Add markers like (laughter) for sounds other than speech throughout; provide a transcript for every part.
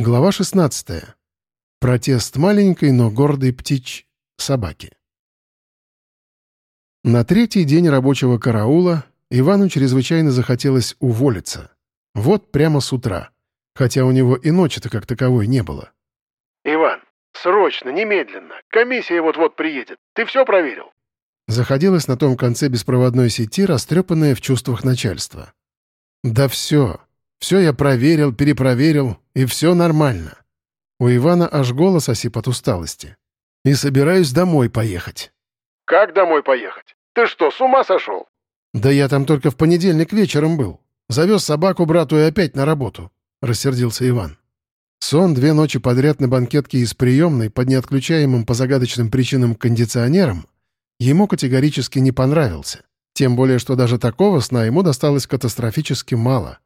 Глава 16. Протест маленькой, но гордой птич собаки. На третий день рабочего караула Ивану чрезвычайно захотелось уволиться. Вот прямо с утра. Хотя у него и ночи-то как таковой не было. «Иван, срочно, немедленно. Комиссия вот-вот приедет. Ты все проверил?» Заходилось на том конце беспроводной сети, растрепанное в чувствах начальства. «Да все. Все я проверил, перепроверил, и все нормально. У Ивана аж голос осип от усталости. И собираюсь домой поехать. «Как домой поехать? Ты что, с ума сошел?» «Да я там только в понедельник вечером был. Завез собаку брату и опять на работу», — рассердился Иван. Сон две ночи подряд на банкетке из приемной под неотключаемым по загадочным причинам кондиционером ему категорически не понравился. Тем более, что даже такого сна ему досталось катастрофически мало.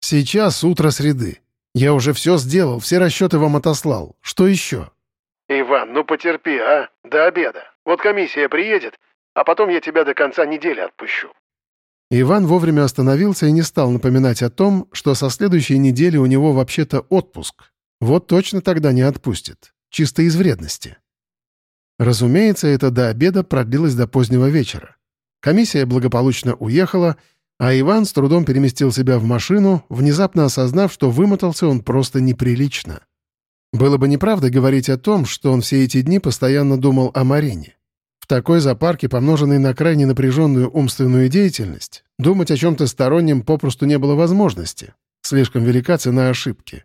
Сейчас утро среды. Я уже все сделал, все расчеты вам отослал. Что еще?» «Иван, ну потерпи, а? До обеда. Вот комиссия приедет, а потом я тебя до конца недели отпущу». Иван вовремя остановился и не стал напоминать о том, что со следующей недели у него вообще-то отпуск. Вот точно тогда не отпустит. Чисто из вредности. Разумеется, это до обеда продлилось до позднего вечера. Комиссия благополучно уехала, а Иван с трудом переместил себя в машину, внезапно осознав, что вымотался он просто неприлично. Было бы неправда говорить о том, что он все эти дни постоянно думал о Марине. В такой запарке, помноженной на крайне напряженную умственную деятельность, думать о чем-то стороннем попросту не было возможности. Слишком велика цена ошибки.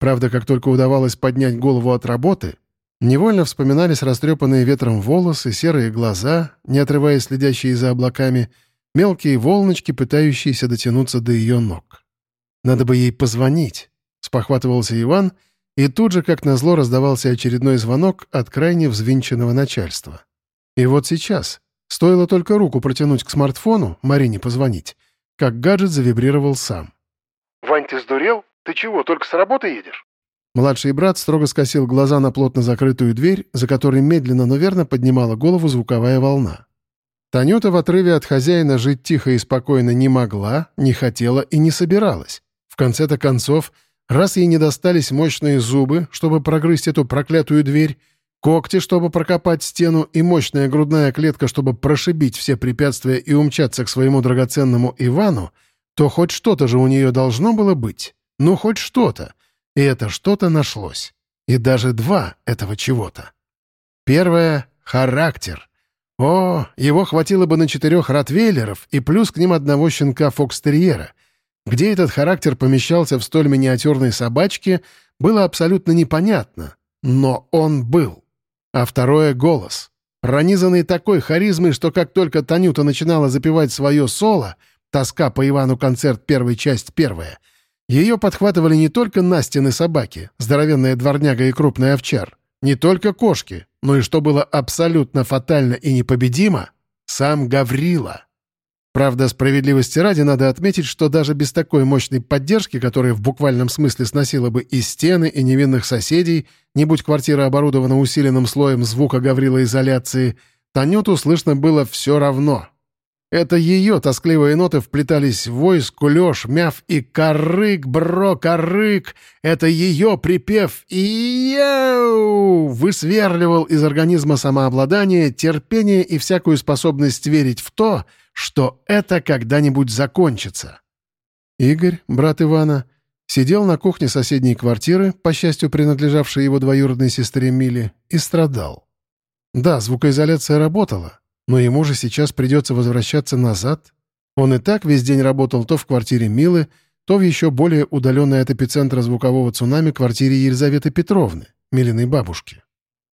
Правда, как только удавалось поднять голову от работы, невольно вспоминались растрепанные ветром волосы, серые глаза, не отрываясь следящие за облаками — мелкие волночки, пытающиеся дотянуться до ее ног. «Надо бы ей позвонить», — спохватывался Иван, и тут же, как назло, раздавался очередной звонок от крайне взвинченного начальства. И вот сейчас, стоило только руку протянуть к смартфону, Марине позвонить, как гаджет завибрировал сам. «Вань, ты сдурел? Ты чего, только с работы едешь?» Младший брат строго скосил глаза на плотно закрытую дверь, за которой медленно, но верно поднимала голову звуковая волна. Танюта в отрыве от хозяина жить тихо и спокойно не могла, не хотела и не собиралась. В конце-то концов, раз ей не достались мощные зубы, чтобы прогрызть эту проклятую дверь, когти, чтобы прокопать стену, и мощная грудная клетка, чтобы прошибить все препятствия и умчаться к своему драгоценному Ивану, то хоть что-то же у нее должно было быть. Ну, хоть что-то. И это что-то нашлось. И даже два этого чего-то. Первое — характер. О, его хватило бы на четырех ротвейлеров и плюс к ним одного щенка фокстерьера. Где этот характер помещался в столь миниатюрной собачке, было абсолютно непонятно. Но он был. А второе — голос. Пронизанный такой харизмой, что как только Танюта начинала запевать свое соло, «Тоска по Ивану концерт первой часть первая», ее подхватывали не только Настины собаки, здоровенная дворняга и крупный овчар, не только кошки, но и что было абсолютно фатально и непобедимо, сам Гаврила. Правда, справедливости ради надо отметить, что даже без такой мощной поддержки, которая в буквальном смысле сносила бы и стены, и невинных соседей, не будь квартира оборудована усиленным слоем звука Гаврила-изоляции, Танюту слышно было все равно. Это ее тоскливые ноты вплетались в вой, скулеж, мяв и «Карык, бро, карык!» Это ее припев и «Яу!» высверливал из организма самообладание, терпение и всякую способность верить в то, что это когда-нибудь закончится. Игорь, брат Ивана, сидел на кухне соседней квартиры, по счастью, принадлежавшей его двоюродной сестре Миле, и страдал. Да, звукоизоляция работала, но ему же сейчас придется возвращаться назад. Он и так весь день работал то в квартире Милы, то в еще более удаленной от эпицентра звукового цунами квартире Елизаветы Петровны, Милиной бабушки.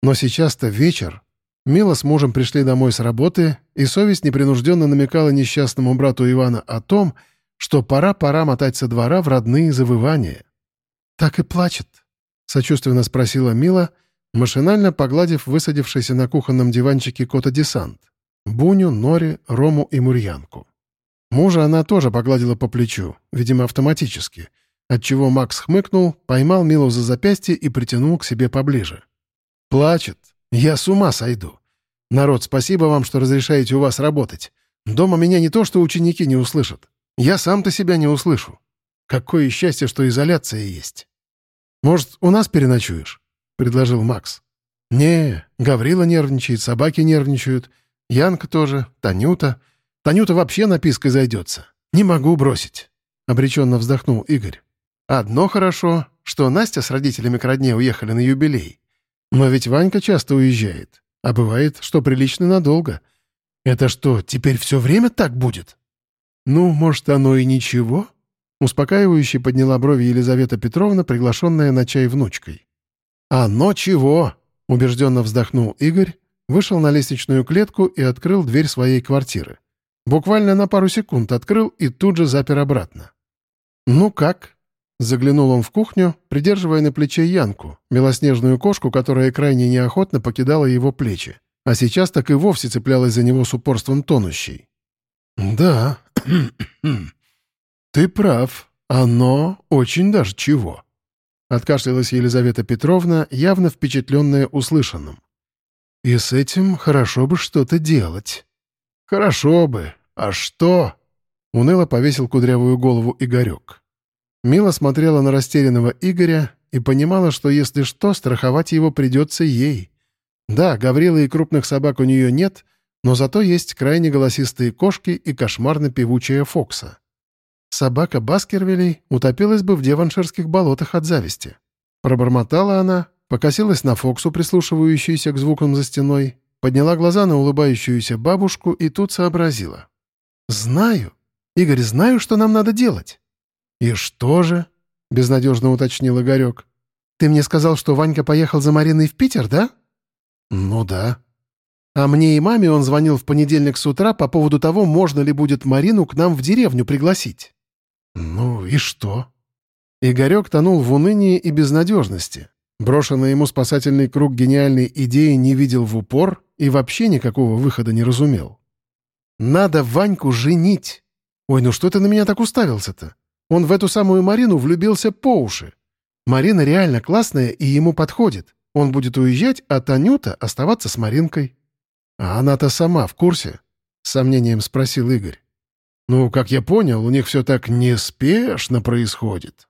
Но сейчас-то вечер. Мила с мужем пришли домой с работы, и совесть непринужденно намекала несчастному брату Ивана о том, что пора-пора мотать со двора в родные завывания. «Так и плачет», — сочувственно спросила Мила, машинально погладив высадившийся на кухонном диванчике кота-десант. Буню, Нори, Рому и Мурьянку. Мужа она тоже погладила по плечу, видимо, автоматически, отчего Макс хмыкнул, поймал Милу за запястье и притянул к себе поближе. «Плачет. Я с ума сойду. Народ, спасибо вам, что разрешаете у вас работать. Дома меня не то что ученики не услышат. Я сам-то себя не услышу. Какое счастье, что изоляция есть». «Может, у нас переночуешь?» — предложил Макс. «Не, Гаврила нервничает, собаки нервничают, Янка тоже, Танюта. Танюта вообще напиской зайдется. Не могу бросить», — обреченно вздохнул Игорь. «Одно хорошо, что Настя с родителями к родне уехали на юбилей. Но ведь Ванька часто уезжает, а бывает, что прилично надолго. Это что, теперь все время так будет?» «Ну, может, оно и ничего?» Успокаивающе подняла брови Елизавета Петровна, приглашенная на чай внучкой. «Оно чего?» — убежденно вздохнул Игорь, вышел на лестничную клетку и открыл дверь своей квартиры. Буквально на пару секунд открыл и тут же запер обратно. «Ну как?» — заглянул он в кухню, придерживая на плече Янку, белоснежную кошку, которая крайне неохотно покидала его плечи, а сейчас так и вовсе цеплялась за него с упорством тонущей. «Да, (clears throat) ты прав. Оно очень даже чего». Откашлялась Елизавета Петровна, явно впечатленная услышанным. «И с этим хорошо бы что-то делать». «Хорошо бы. А что?» Уныло повесил кудрявую голову Игорек. Мила смотрела на растерянного Игоря и понимала, что если что, страховать его придется ей. Да, Гаврила и крупных собак у нее нет, но зато есть крайне голосистые кошки и кошмарно-певучая Фокса. Собака Баскервилей утопилась бы в деванширских болотах от зависти. Пробормотала она, покосилась на Фоксу, прислушивающуюся к звукам за стеной, подняла глаза на улыбающуюся бабушку и тут сообразила. «Знаю. Игорь, знаю, что нам надо делать». «И что же?» — безнадежно уточнил Игорек. «Ты мне сказал, что Ванька поехал за Мариной в Питер, да?» «Ну да», а мне и маме он звонил в понедельник с утра по поводу того, можно ли будет Марину к нам в деревню пригласить. Ну и что? Игорек тонул в унынии и безнадежности. Брошенный ему спасательный круг гениальной идеи не видел в упор и вообще никакого выхода не разумел. «Надо Ваньку женить!» «Ой, ну что ты на меня так уставился-то? Он в эту самую Марину влюбился по уши. Марина реально классная и ему подходит. Он будет уезжать, а Танюта оставаться с Маринкой». «А она-то сама в курсе?» — с сомнением спросил Игорь. «Ну, как я понял, у них все так неспешно происходит».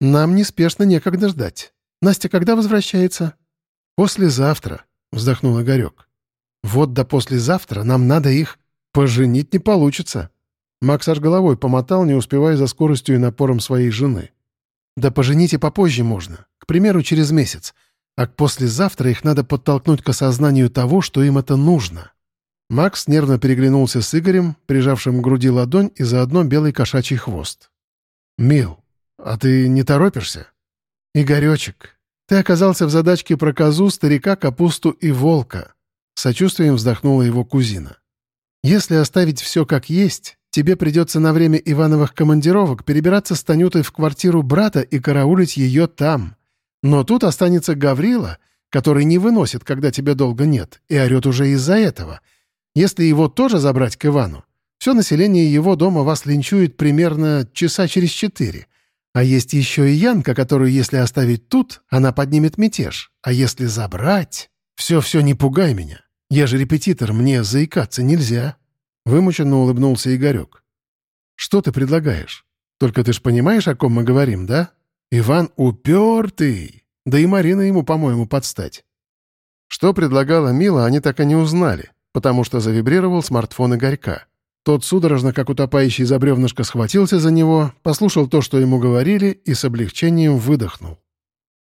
«Нам неспешно некогда ждать. Настя когда возвращается?» «Послезавтра», — вздохнул Игорек. «Вот до послезавтра нам надо их поженить не получится». Макс аж головой помотал, не успевая за скоростью и напором своей жены. «Да пожените попозже можно, к примеру, через месяц а к послезавтра их надо подтолкнуть к осознанию того, что им это нужно. Макс нервно переглянулся с Игорем, прижавшим к груди ладонь и заодно белый кошачий хвост. «Мил, а ты не торопишься?» «Игоречек, ты оказался в задачке про козу, старика, капусту и волка», — сочувствием вздохнула его кузина. «Если оставить все как есть, тебе придется на время Ивановых командировок перебираться с Танютой в квартиру брата и караулить ее там. Но тут останется Гаврила, который не выносит, когда тебя долго нет, и орет уже из-за этого. Если его тоже забрать к Ивану, все население его дома вас линчует примерно часа через четыре. А есть еще и Янка, которую, если оставить тут, она поднимет мятеж. А если забрать... Все-все, не пугай меня. Я же репетитор, мне заикаться нельзя. Вымученно улыбнулся Игорек. Что ты предлагаешь? Только ты ж понимаешь, о ком мы говорим, да? Иван упертый, да и Марина ему, по-моему, подстать. Что предлагала Мила, они так и не узнали, потому что завибрировал смартфон Игорька. Тот судорожно, как утопающий за бревнышко, схватился за него, послушал то, что ему говорили, и с облегчением выдохнул.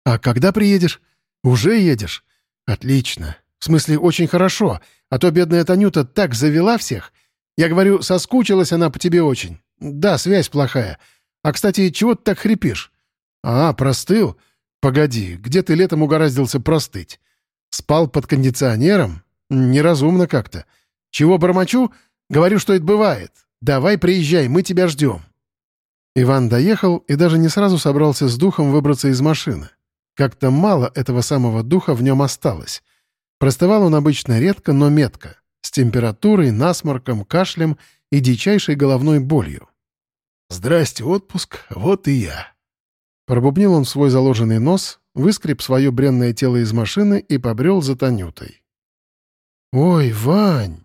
«А когда приедешь?» «Уже едешь?» «Отлично. В смысле, очень хорошо. А то бедная Танюта так завела всех. Я говорю, соскучилась она по тебе очень. Да, связь плохая. А, кстати, чего ты так хрипишь? «А, простыл? Погоди, где ты летом угораздился простыть? Спал под кондиционером? Неразумно как-то. Чего бормочу? Говорю, что это бывает. Давай приезжай, мы тебя ждем». Иван доехал и даже не сразу собрался с духом выбраться из машины. Как-то мало этого самого духа в нем осталось. Простывал он обычно редко, но метко, с температурой, насморком, кашлем и дичайшей головной болью. «Здрасте, отпуск, вот и я», Пробубнил он свой заложенный нос, выскреб свое бренное тело из машины и побрел за Танютой. «Ой, Вань!» —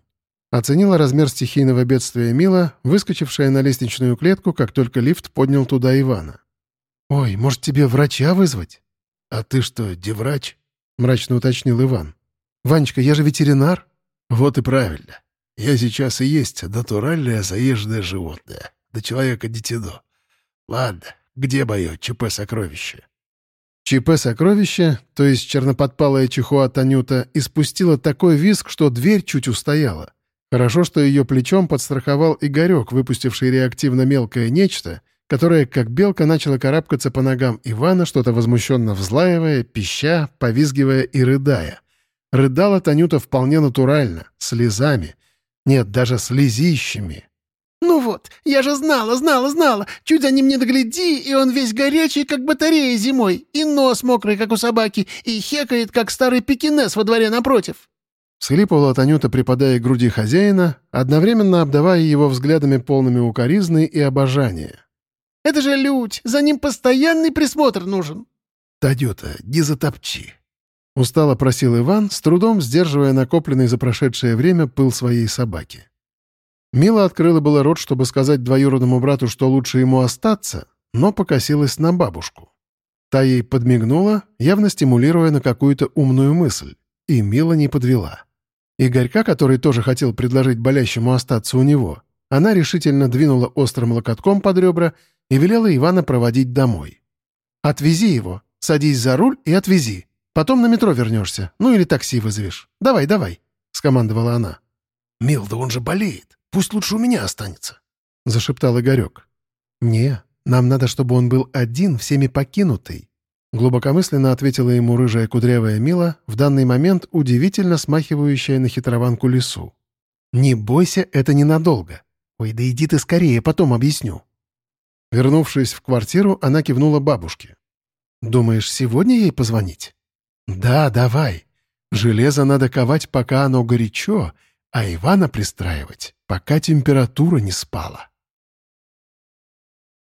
оценила размер стихийного бедствия Мила, выскочившая на лестничную клетку, как только лифт поднял туда Ивана. «Ой, может, тебе врача вызвать? «А ты что, деврач?» — мрачно уточнил Иван. «Ванечка, я же ветеринар». «Вот и правильно. Я сейчас и есть натуральное заезженное животное. До человека детидо. Ладно, где мое ЧП-сокровище?» ЧП-сокровище, то есть черноподпалая чихуа Танюта, испустила такой визг, что дверь чуть устояла. Хорошо, что ее плечом подстраховал Игорек, выпустивший реактивно мелкое нечто, которое, как белка, начало карабкаться по ногам Ивана, что-то возмущенно взлаивая, пища, повизгивая и рыдая. Рыдала Танюта вполне натурально, слезами. Нет, даже слезищами. «Ну вот, я же знала, знала, знала. Чуть за ним не догляди, и он весь горячий, как батарея зимой, и нос мокрый, как у собаки, и хекает, как старый пекинес во дворе напротив». Схлипывала Танюта, припадая к груди хозяина, одновременно обдавая его взглядами полными укоризны и обожания. Это же людь, за ним постоянный присмотр нужен». «Танюта, не затопчи», — устало просил Иван, с трудом сдерживая накопленный за прошедшее время пыл своей собаки. Мила открыла было рот, чтобы сказать двоюродному брату, что лучше ему остаться, но покосилась на бабушку. Та ей подмигнула, явно стимулируя на какую-то умную мысль, и Мила не подвела. Игорька, который тоже хотел предложить болящему остаться у него, она решительно двинула острым локотком под ребра и велела Ивана проводить домой. «Отвези его, садись за руль и отвези. Потом на метро вернешься, ну или такси вызовешь. Давай, давай», — скомандовала она. «Мил, да он же болеет. Пусть лучше у меня останется», — зашептал Игорек. «Не, нам надо, чтобы он был один, всеми покинутый», — глубокомысленно ответила ему рыжая кудрявая Мила, в данный момент удивительно смахивающая на хитрованку лису. «Не бойся, это ненадолго. Ой, да иди ты скорее, потом объясню». Вернувшись в квартиру, она кивнула бабушке. «Думаешь, сегодня ей позвонить?» «Да, давай. Железо надо ковать, пока оно горячо, а Ивана пристраивать, пока температура не спала».